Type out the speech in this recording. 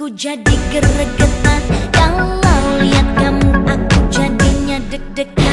aku jadi geregetan Kalau lihat kamu aku jadinya deg-degan.